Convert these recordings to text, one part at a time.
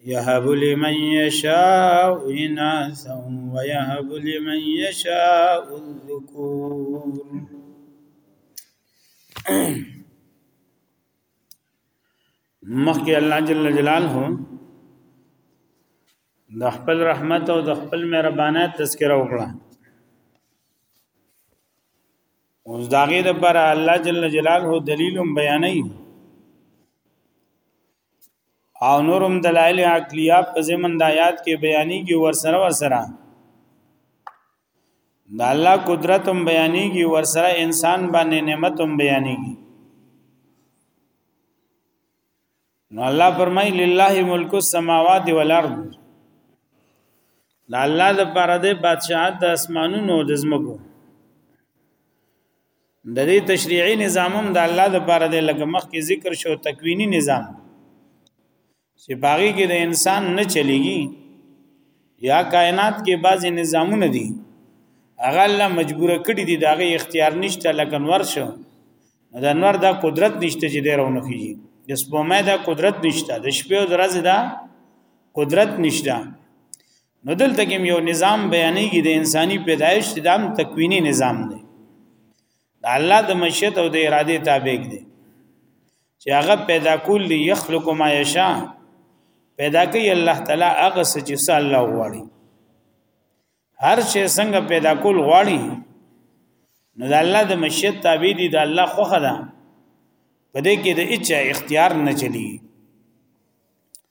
يهب لمن يشاء إناثا ويهب لمن يشاء الذكور مخکې الله جل جلاله د خپل رحمت او د خپل مهربانه تذکره وکړه اوس داغه د پر الله جل جلاله دلیل بیانې او نورم دلایل عقلیه په زمن د آیات کې بیانېږي ورسره ورسره د الله قدرت هم بیانېږي ورسره انسان باندې نعمت هم بیانېږي نو الله فرمایي لله ملک السماوات والارض د الله د پاره د بادشاہت د اسمانونو د زمکو د دې تشریعي نظام هم د الله د بار د لګ مخ کې ذکر شو تکوینی نظام چې باغی کې د انسان نه چلیږي یا کائنات کې بعضی نظامونه دي هغه الله مجبور کړی دي داغه اختیار نشته لکه نور شو د انور دا قدرت نشته چې ډیر ونه کیږي د سپومه دا قدرت نشته د شپې او ورځې دا قدرت نشته نو دلته کې یو نظام بیانېږي د انساني پیدایش د دام تکوینی نظام دی د الله د مشیت او د اراده تابع دی چې هغه پیدا کول دی یخلق ما یشا پیدا کوي الله تعالی هغه څه چې الله غواړي هر شی څنګه پیدا کول غواړي نو د الله د مشیت تابع دي د الله خوخه ده په دې کې د اچ اختیار نه چلی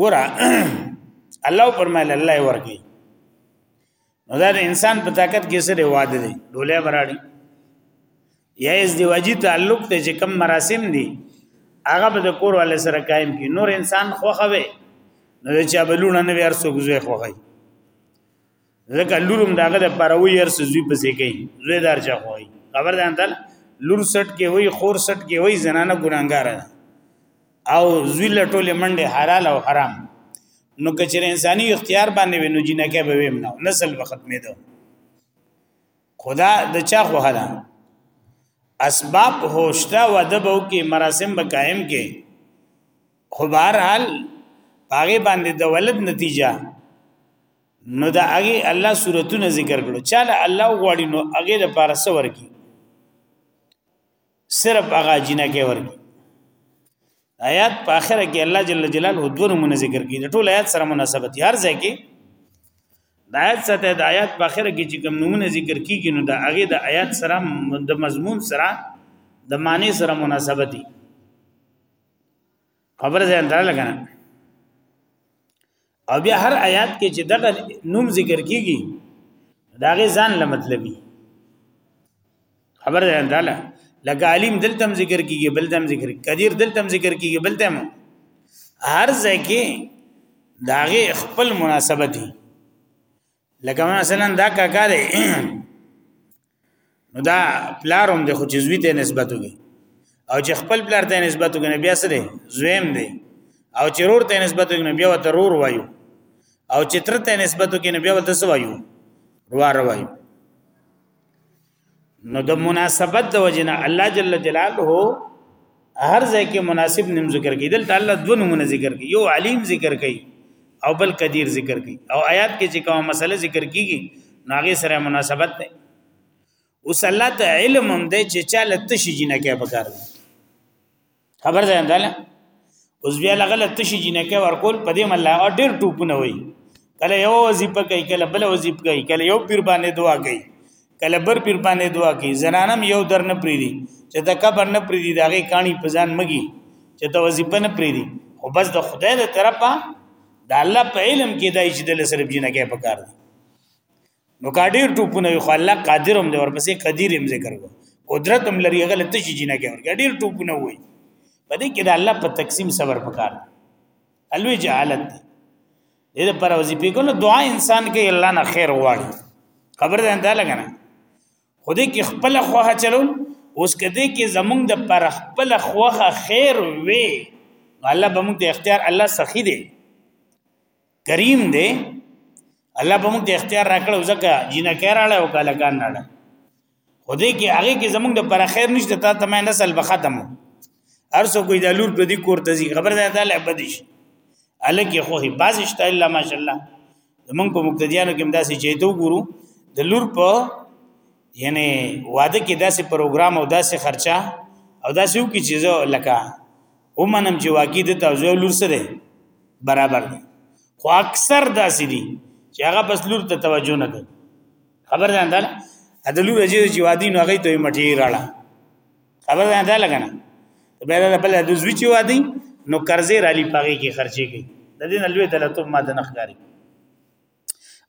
ګور الله فرمایله الله ورکی نو دا د انسان په طاقت کې سره واد دي ډولې براړي یا اس دی واجی تعلق ته چې کم مراسم دي هغه به د کور ول سره قائم کی نور انسان خوخه وي نو چې بلونه نه ورسو گزوي خوخه ځکه لورم داغه د پروي هر څه زوی پسې کوي زوی دار چا خوای خبر ده انتل لور سټ کې وای خور سټ کې وای زنانه ګناګار او زوی لټولې منډه حلال او حرام نو کچره انساني اختیار باندې وینو جنکه به ویم نو نسل به ختمې ده خدا د چا خو حدا اسباب هوشتا و دبو کې مراسم به قائم کې خو بهر حال هغه باندې د ولد نتیجه نو دا هغه الله صورتونه ذکر کړو چاله الله غواړي نو هغه د پاره سور کی صرف هغه جنہ کې ورکی آیات په اخره کې الله جل جلاله دوه نمونه ذکر کړي د ټول آیات سره مناسبت هر ځای کې د آیات سره د آیات په اخره کې چې کوم نمونه ذکر کیږي نو د هغه د آیات سره د مضمون سره د معنی سره مناسبت دي خبر ځان ته لګنه او بیا هر آیات کې چې دغه نوم ذکر کیږي داغه ځان له مطلبي خبر ځان ته لګه عالم دلته ذکر کیږي بل دم ذکر قدیر دلته ذکر کیږي بل دم هر ځای کې داغه خپل مناسبت دي لکه مثلا دا کاکا دی نو دا پلاروم د خو جزوی ته نسبت وګي او چې خپل پلار ته نسبت وګي بیا سره زویم دی او چې رور ته نسبت وګي بیا وته رور وایو او چې تر ته نسبت وګي بیا وته سوایو روار وایو نو د مناسبت د وجنه الله جل جلاله هر ځای کې مناسب نوم ذکر کړي دلته الله دو نمونه ذکر کړي یو علیم ذکر کړي او بل قدیر ذکر کړي او آیات کې چې کومه مسله ذکر کیږي ناغه سره مناسبت ده اوس الله ته علم هم دی چې چاله تشي جنکه پکار دی خبر ده انداله اوس بیا لغله تشي جنکه ورکول په دې مله او ډیر ټوپونه وای کله یو وظیفه کوي کله بل وظیفه کوي کله یو پیر باندې دعا کوي کله بر پیر باندې دعا کوي زنانم یو در نه پریدي چې دا کبر نه پریدي دا غي کانی پزان مګي چې دا وظیفه نه پریدي او بس د خدای له طرفه د الله په علم کې دای چې د لسرب جنکه پکار دي نو کاډیر ټوپونه یو الله قادر هم دی ورپسې قدیر هم ذکر کو قدرت هم لري هغه لته شي جنہ کې ورګه ډیر ټوپونه وای په دې کې د الله په تقسیم صبر پکار الوی جهالت دی دې پر وظیفه کو نو دعا انسان کې الله نه خیر غواړي خبر ده انده لګنه خودی کې خپل خوخه چلو اوس کدی کې زمونږ د پر خپل خوخه خیر وي الله به موږ ته اختیار الله سخی دی کریم دی الله په موږ ته اختیار راکړو ځکه جنہ کړهاله او کاله کان نه خدای کې هغه کې زمونږ د پر خیر نشته تا ته مې نسل به ختم ارسو کوئی د لور په دې کور ته ځي خبر ده تعالی بدیش الکه خو هی بازشت الا ماشاءالله زمونږ په مقتدیانو کې داسې چیتو ګورو د لور په یعنی واده کې داسې پروګرام او داسې خرچه او داسې وکړي چې لکه ومنم چې واقعي د تاسو لور سره برابر دي خو اکثر داسې دي چې هغه بس لور ته توجه نه کوي خبر ده اندل د لور چې چې وادي نو هغه ته مټي راړه خبر ده اندل کنه به دا بل د زوی چې وادي نو قرضې را لې پاږي کې خرچې کوي د دې نه لوی دلته ما د نخګاری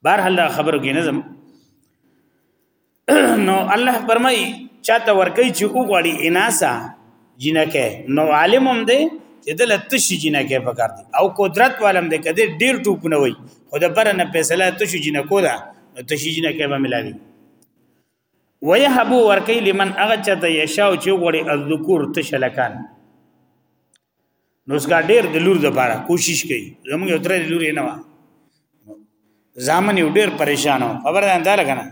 بهر هله خبرو کې نظم نو الله فرمای چاته ورکی چې او غړي اناسا جنکه نو عالم هم دی چې دل تشي جنکه پکار دي او قدرت والم دی کده ډیر ټوپ نه وي خو د پر نه فیصله تشي جنکو ده نو تشي جنکه به ملاوي ويهبو ورکی لمن اغه چاته یشاو چې غړي الذکور تشلکان نو ځکه ډېر د لور د پاره کوشش کوي زموږ یو تر لور نه و ځامن یو ډېر پریشان و خبر ده انده لګنه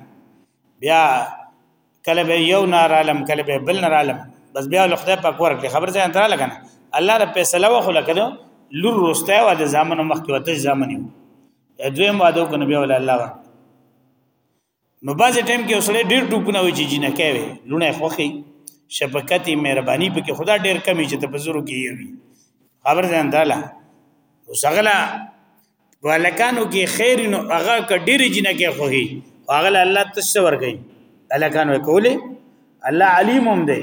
بیا کله به یو نار عالم کله به بل نار عالم بس بیا له خدای په کور کې خبر ځان انده لګنه الله رب فیصله وکړه کړو لور روسته و د ځامن مخ کې وته ځامن یو دویم واده کو نبی ول الله نو بعضې ټایم کې اوسړې ډېر ټوپونه وي چې جینه کوي لونه خوخي شفقت مهرباني پکې خدا ډېر کمی چې ته په زورو کې یوي خبر ځان داله وسغلا ولکانو کې خیر نو هغه ک ډېر جینه کې خوخي هغه الله تشور کوي الکانو کوله الله علیم هم دی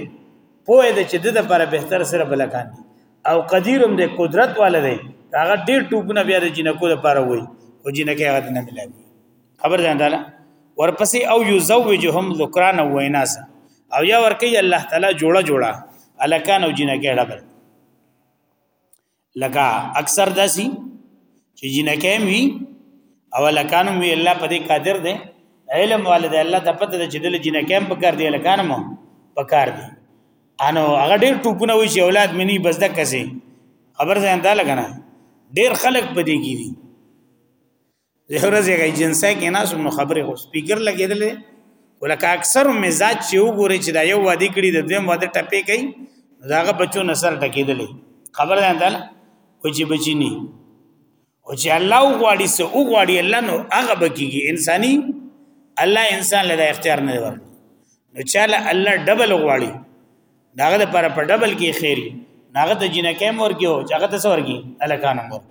پوه دی چې د لپاره بهتر سره بلکان دي او قدیر هم دی قدرت والده هغه ډېر ټوپونه بیا د جینکو لپاره وي او جینکه هغه نه ملایي خبر ده تعالی ورپسې او یزوجهم ذکران و اناث او یا ورکی الله تعالی جوړه جوړه الکان او جنکه ډبل لکه اکثر داسي چې جنکه وی او الکان وی الله په دې قادر ده علم والد الله ته پته ده چې دل جنکه په کار دی الکان مو په کار دی انو هغه ډیر ټوپونه وی چې اولاد منی بس د کسي خبر ځان دا لګنه ډیر خلک پدې کیږي زه ورځې غي جنسه کې نه سم خبره خو سپیکر لګیدل ولکه اکثر مزاج چې وګوري چې دا یو وادي کړي د دویم واده ټپې کوي داغه بچو نصر ټکیدل خبر ده تعالی خو چې بچی نه او چې الله غواړي سه او غواړي الله نو هغه بکیږي انساني الله انسان له اختیار نه ورکړي نو چاله الله ډبل غواړي داغه لپاره په ډبل کې خیری داغه ته جنکه مور کې او هغه ته سور کې الکان مور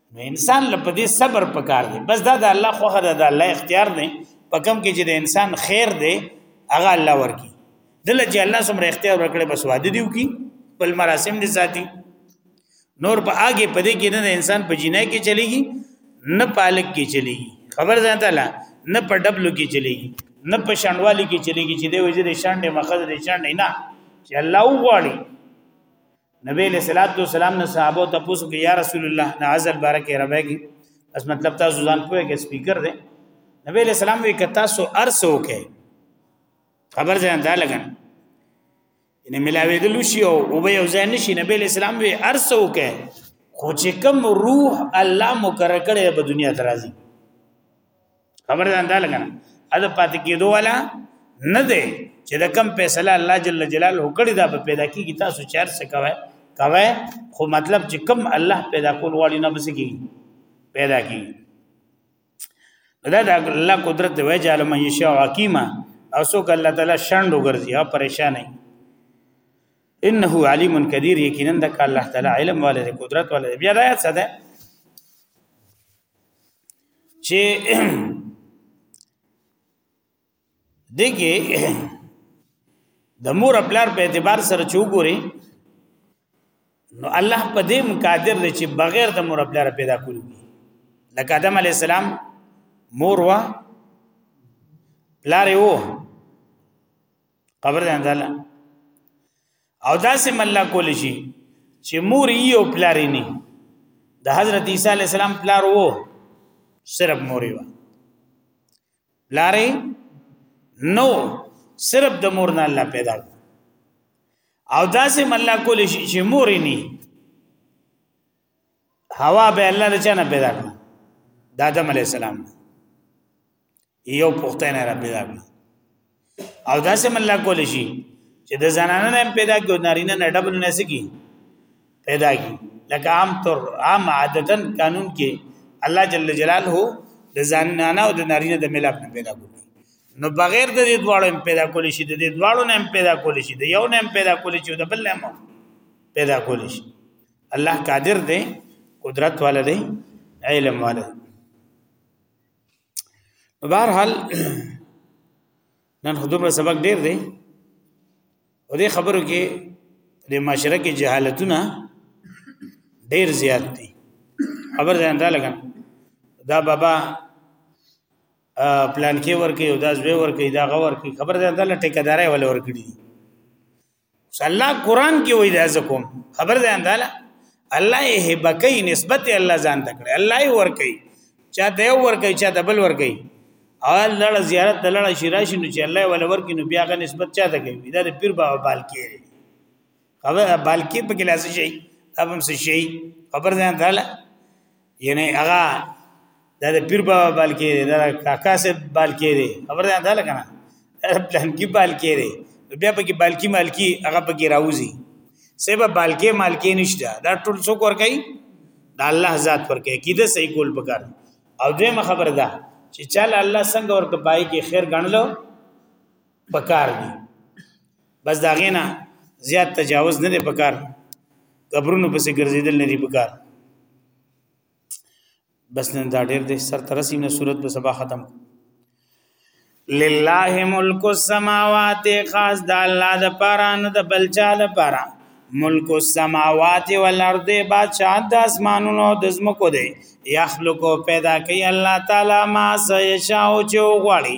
نو انسان له پدې صبر پکار دی بس دا د الله خو هدا د الله اختیار دی په کم کې چې د انسان خیر دی هغه الله ورکی دل چې الله سمره اختیار ورکړي بس واده دیو کی بل مراسم دي ساتي نور په هغه پدې کې نه انسان په جنای کې چلیږي نه پالک کې چلیږي خبر ځان تعالی نه په ډبلو کې چلیږي نه په شانوالی کې چلیږي چې د وزیر شانډه مخزه شانډه نه چې الله وغواړي نبی علیہ الصلوۃ والسلام نے صحابه ته پوښتنه وکړه یا رسول الله د عزل بارکه ربه کی اس مطلب تاسو ځان پوهه کې سپیکر دی نبی علیہ السلام وی کتا سو ارسو کې خبر ځان دا لګن ان ملاوی دلو شی او او به یو ځای نشي نبی علیہ السلام وی ارسو کې خو چې کوم روح الله مقرر کړي په دنیا ترازی خبر ده انده لګنه اده پاتې کېدو والا نه دی چې د کم فیصله الله جل جلاله کړی دا په پیدا کیږي تاسو چار څه کوي کوي خو مطلب چې کم الله پیدا کول والی نه بس کیږي پیدا کیږي دا د الله قدرت دی وجه علم یشاء حکیمه او څوک الله تعالی شاند وګرځي او پریشان نه انه علیم قدیر یقینا د الله تعالی علم والے قدرت والے بیا راځه چې دګه د مور خپلار په اعتبار سره چوغوري نو الله په دې مقادر دی چې بغیر د مور خپلار پیدا کړو لکه آدم علی السلام مور وا لارې وو قبر ده انداله او دا سه مله کول شي چې مور یې او پلار یې نه د حضرت عیسی علی السلام پلار وو صرف مور یې پلار نو صرف د مور نه الله پیدا او دا سه مله کول شي چې مور یې نه هوا به الله د چا نه پیدا کړ د آدم علی السلام نه یو پښتنه را پیدا کړ او دا سم الله کول شي چې د زنانه نه پیدا کړو نارینه نه ډبل نه سکی پیدا کی لکه عام طور عام عادتن قانون کې الله جل جلاله د زنانه او د نارینه د ملاپ نه پیدا کړو نو بغیر د دې دواړو هم پیدا کول شي د دې دواړو نه هم پیدا کول شي د یو نه هم پیدا کول شي د بل نه هم پیدا کول شي الله قادر دی قدرت والا دی علم والا دی بهر حال نن خدومره سبق ډیر دی او دې خبرو کې د معاشره کې جهالتونه ډیر زیات دي خبر ځان دا لګا دا بابا پلان کې ورکه یو دا زوی ورکه دا غور کې خبر ځان دا ټیکدارې ول ورکړي الله قران کې وایي دا زکوم خبر ده انداله الله یې بکې نسبت الله ځان تکړه الله یې ور کوي چا دی ور کوي چا دبل ور کوي اول لړ زیارت ته لړ شي راشي نو چې الله ول ورکی نو بیا غ نسبت چاته کوي دا د پیر بابا بالکی خبر بالکی په کلاس شي تاسو هم شي خبر ځان داله یعنی هغه دا د پیر بابا بال کې دی دا کاکا صاحب بال کې دی خبر ده دا لګنه پلان کې بال کې دی بیا په کې بال کې مال کې هغه په کې راوځي سبا بال کې مال کې نشته دا ټول څوک ور کوي دا الله ذات ور کوي کیده صحیح کول پکار او دې خبر ده چې چل الله څنګه ورته پای کې خیر غنلو پکار دی بس دا غینا زیات تجاوز نه دی پکار قبرونو پسې ګرځیدل نه دی پکار بس نن دا ډیر د سر ترسي نه صورت په سبا ختم لله ملک السماوات خاص د الله د پاره نه د بلچا د پاره ملک السماوات والارض بادشاہ د اسمانونو د زمکو دی یخلقو پیدا کوي الله تعالی ما سيشاو چې وغواړي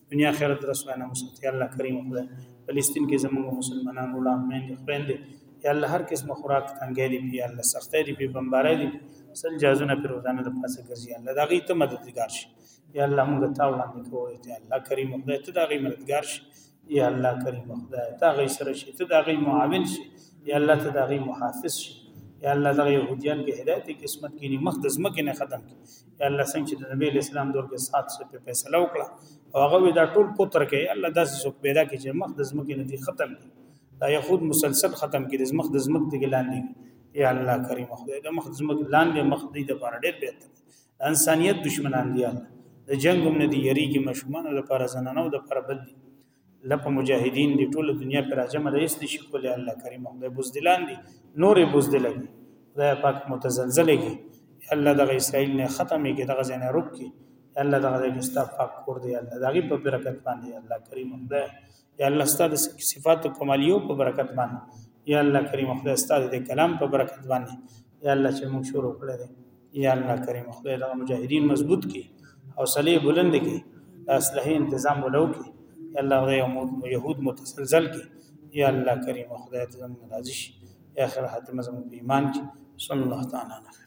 دنیا آخرت رسوانه مستی الله کریم خدای فلسطین کې زموږ مسلمانانو لا مېند خويند یا الله هر قسم خوراک تنګې دي یا الله سختې دي په بمبارې دي سل جازونه پر روزانه د پاسه ګرځي الله دا غي ته مددگار شي یا الله موږ ته وړاندې کوی ته الله کریم خدای ته دا غي مددگار شي یا الله کریم خدای ته غي سره شي ته دا غي معاون شي یا الله ته دا غي محافظ شي یا الله دا يهوديان کې هدايت قسمت کې نه مخدز مکه نه ختم کې یا الله څنګه چې د نبی اسلام دور کې سات سو په فیصله وکړه او هغه دا ټول کوتر کې الله داسې څوک پیدا کړي چې مخ د زمکه نه ختم کړي دا یخود مسلسل ختم کړي د مخ د زمکه د ګلاندې یا الله کریم خدای د مخ د زمکه لاندې مخ دې د پاره ډېر بهتر انسانيت دشمنان دي د جنگ هم نه دي یریږي مشمنو لپاره زنانو لپاره بل دي الله په مجاهدین دی ټول دنیا پر راجم رئیس نشي کولای الله کریم خدای بوزدلان دی نور بوزدل دی خدای پاک متزلزل کی الله دغه اسرائیل نه ختمه کی دغه زنه رب کی الله دغه دې استاف پاک کور دی الله دغه په برکت باندې الله کریم خدای یا الله ستاسو صفات کمالیو په برکت باندې یا الله کریم خدای ستاسو دې کلام په برکت باندې یا الله چې موږ شروع کړی دی یا الله کریم خدای دا مجاهدین مضبوط کی او صلیب بلند کی اصله تنظیم ولو کی یا الله غي يهود متسلسل کی یا الله کریم خدای ته زموږ راضي شي یا اخر حاتمه زموږ په ایمان کې صلی الله تعالی علیه